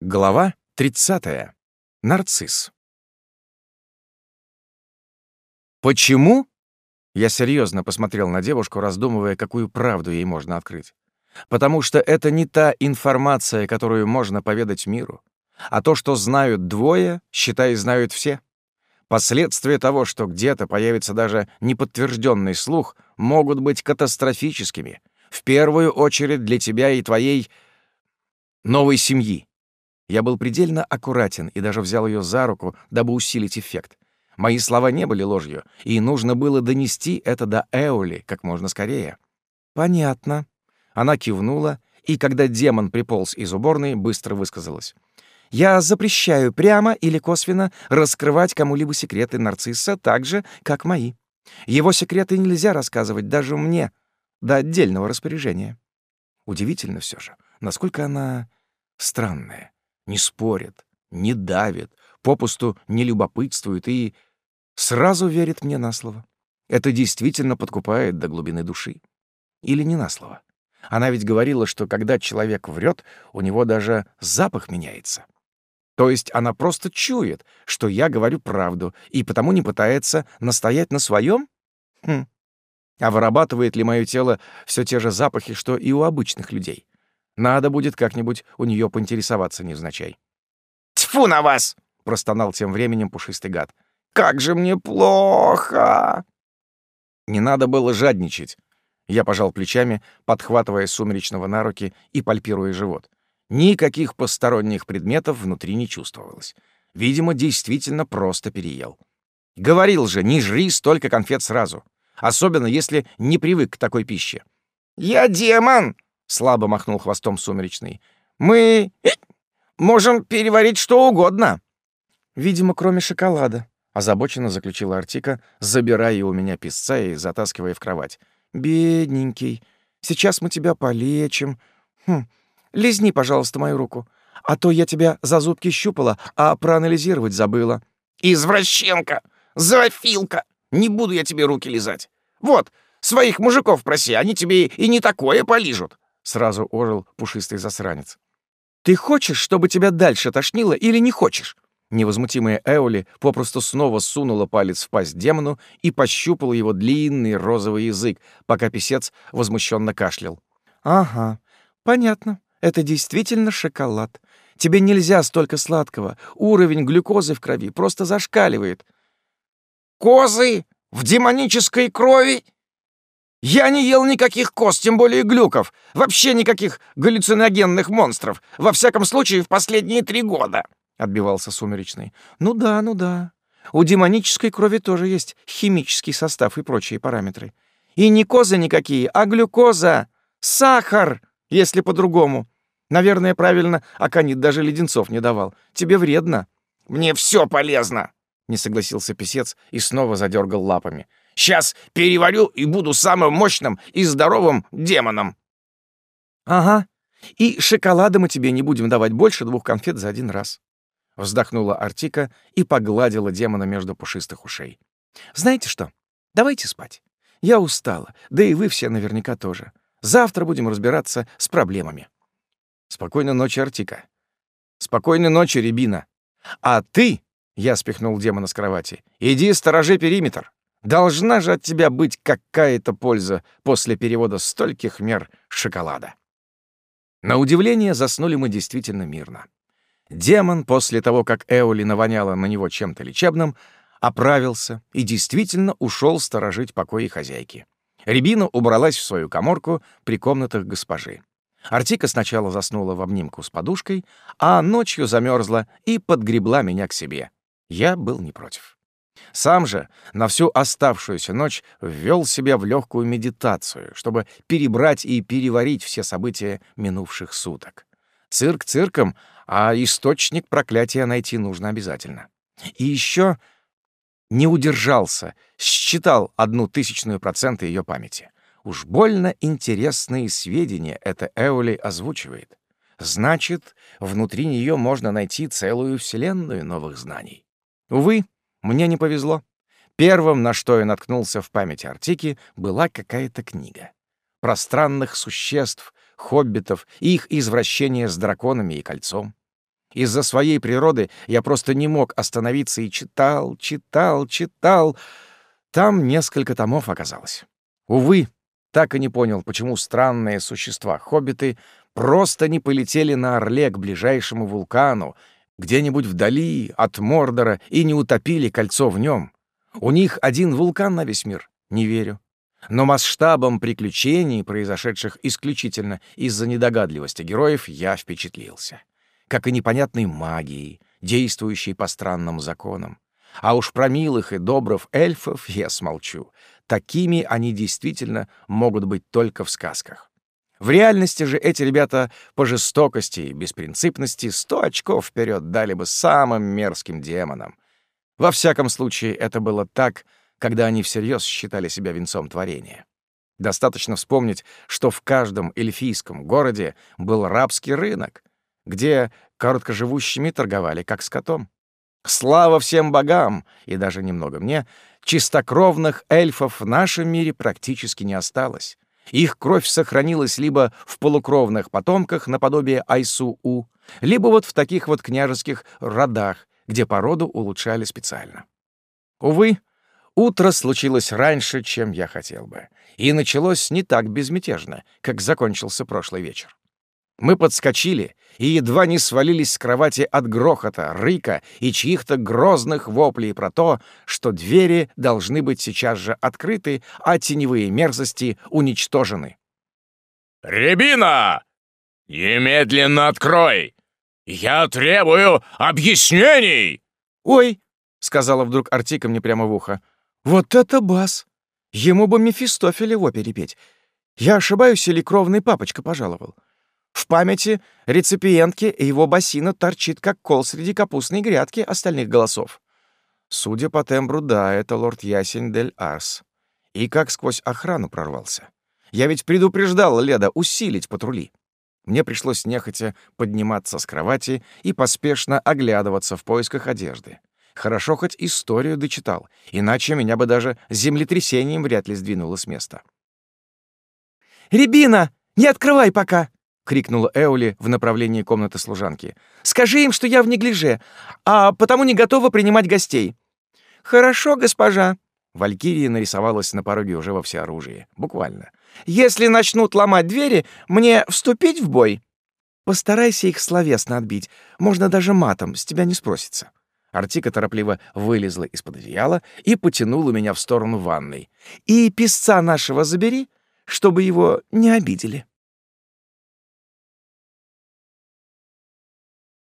Глава 30. Нарцисс. Почему? Я серьезно посмотрел на девушку, раздумывая, какую правду ей можно открыть. Потому что это не та информация, которую можно поведать миру, а то, что знают двое, считай, знают все. Последствия того, что где-то появится даже неподтвержденный слух, могут быть катастрофическими, в первую очередь для тебя и твоей новой семьи. Я был предельно аккуратен и даже взял ее за руку, дабы усилить эффект. Мои слова не были ложью, и нужно было донести это до Эоли как можно скорее. «Понятно». Она кивнула, и когда демон приполз из уборной, быстро высказалась. «Я запрещаю прямо или косвенно раскрывать кому-либо секреты нарцисса так же, как мои. Его секреты нельзя рассказывать даже мне до отдельного распоряжения». Удивительно все же, насколько она странная не спорит, не давит, попусту не любопытствует и сразу верит мне на слово. Это действительно подкупает до глубины души. Или не на слово. Она ведь говорила, что когда человек врет, у него даже запах меняется. То есть она просто чует, что я говорю правду, и потому не пытается настоять на своем? Хм. А вырабатывает ли мое тело все те же запахи, что и у обычных людей? Надо будет как-нибудь у нее поинтересоваться невзначай. «Тьфу на вас!» — простонал тем временем пушистый гад. «Как же мне плохо!» Не надо было жадничать. Я пожал плечами, подхватывая сумеречного на руки и пальпируя живот. Никаких посторонних предметов внутри не чувствовалось. Видимо, действительно просто переел. Говорил же, не жри столько конфет сразу. Особенно, если не привык к такой пище. «Я демон!» Слабо махнул хвостом сумеречный. Мы можем переварить что угодно. Видимо, кроме шоколада, озабоченно заключила Артика, забирая у меня песца и затаскивая в кровать. Бедненький, сейчас мы тебя полечим. Хм, лизни, пожалуйста, мою руку, а то я тебя за зубки щупала, а проанализировать забыла. Извращенка, зоофилка, не буду я тебе руки лизать. Вот, своих мужиков проси, они тебе и не такое полижут. Сразу ожил пушистый засранец. «Ты хочешь, чтобы тебя дальше тошнило или не хочешь?» Невозмутимая Эоли попросту снова сунула палец в пасть демону и пощупала его длинный розовый язык, пока писец возмущенно кашлял. «Ага, понятно. Это действительно шоколад. Тебе нельзя столько сладкого. Уровень глюкозы в крови просто зашкаливает». «Козы? В демонической крови? Я не ел никаких коз, тем более глюков. Вообще никаких галлюциногенных монстров. Во всяком случае, в последние три года», — отбивался Сумеречный. «Ну да, ну да. У демонической крови тоже есть химический состав и прочие параметры. И не козы никакие, а глюкоза. Сахар, если по-другому. Наверное, правильно, Аканит даже леденцов не давал. Тебе вредно». «Мне все полезно», — не согласился писец и снова задергал лапами. Сейчас переварю и буду самым мощным и здоровым демоном». «Ага. И шоколада мы тебе не будем давать больше двух конфет за один раз». Вздохнула Артика и погладила демона между пушистых ушей. «Знаете что? Давайте спать. Я устала, да и вы все наверняка тоже. Завтра будем разбираться с проблемами». «Спокойной ночи, Артика». «Спокойной ночи, Рябина. А ты...» — я спихнул демона с кровати. «Иди сторожи периметр». Должна же от тебя быть какая-то польза после перевода стольких мер шоколада. На удивление, заснули мы действительно мирно. Демон, после того, как Эоли навоняла на него чем-то лечебным, оправился и действительно ушел сторожить покои хозяйки. Рябина убралась в свою коморку при комнатах госпожи. Артика сначала заснула в обнимку с подушкой, а ночью замерзла и подгребла меня к себе. Я был не против. Сам же на всю оставшуюся ночь ввел себя в легкую медитацию, чтобы перебрать и переварить все события минувших суток. Цирк цирком, а источник проклятия найти нужно обязательно. И еще не удержался, считал одну тысячную процента ее памяти. Уж больно интересные сведения это Эоли озвучивает. Значит, внутри нее можно найти целую вселенную новых знаний. Увы, мне не повезло. Первым, на что я наткнулся в памяти Артики, была какая-то книга. Про странных существ, хоббитов и их извращение с драконами и кольцом. Из-за своей природы я просто не мог остановиться и читал, читал, читал. Там несколько томов оказалось. Увы, так и не понял, почему странные существа, хоббиты, просто не полетели на Орле к ближайшему вулкану, где-нибудь вдали от Мордора, и не утопили кольцо в нем. У них один вулкан на весь мир. Не верю. Но масштабом приключений, произошедших исключительно из-за недогадливости героев, я впечатлился. Как и непонятной магией, действующей по странным законам. А уж про милых и добрых эльфов я смолчу. Такими они действительно могут быть только в сказках. В реальности же эти ребята по жестокости и беспринципности сто очков вперед дали бы самым мерзким демонам. Во всяком случае, это было так, когда они всерьез считали себя венцом творения. Достаточно вспомнить, что в каждом эльфийском городе был рабский рынок, где короткоживущими торговали как скотом. Слава всем богам, и даже немного мне, чистокровных эльфов в нашем мире практически не осталось. Их кровь сохранилась либо в полукровных потомках наподобие Айсу-У, либо вот в таких вот княжеских родах, где породу улучшали специально. Увы, утро случилось раньше, чем я хотел бы, и началось не так безмятежно, как закончился прошлый вечер. Мы подскочили и едва не свалились с кровати от грохота, рыка и чьих-то грозных воплей про то, что двери должны быть сейчас же открыты, а теневые мерзости уничтожены. «Рябина! Немедленно открой! Я требую объяснений!» «Ой!» — сказала вдруг Артика мне прямо в ухо. «Вот это бас! Ему бы Мефистофеля в опере петь. Я ошибаюсь или кровный папочка пожаловал?» В памяти реципиентки его бассейна торчит, как кол среди капустной грядки остальных голосов. Судя по тембру, да, это лорд Ясень дель Арс. И как сквозь охрану прорвался. Я ведь предупреждал Леда усилить патрули. Мне пришлось нехотя подниматься с кровати и поспешно оглядываться в поисках одежды. Хорошо хоть историю дочитал, иначе меня бы даже землетрясением вряд ли сдвинуло с места. «Рябина, не открывай пока!» Крикнула Эули в направлении комнаты служанки. «Скажи им, что я в неглиже, а потому не готова принимать гостей». «Хорошо, госпожа». Валькирия нарисовалась на пороге уже во всеоружии. Буквально. «Если начнут ломать двери, мне вступить в бой?» «Постарайся их словесно отбить. Можно даже матом, с тебя не спросится». Артика торопливо вылезла из-под одеяла и потянула меня в сторону ванной. «И песца нашего забери, чтобы его не обидели».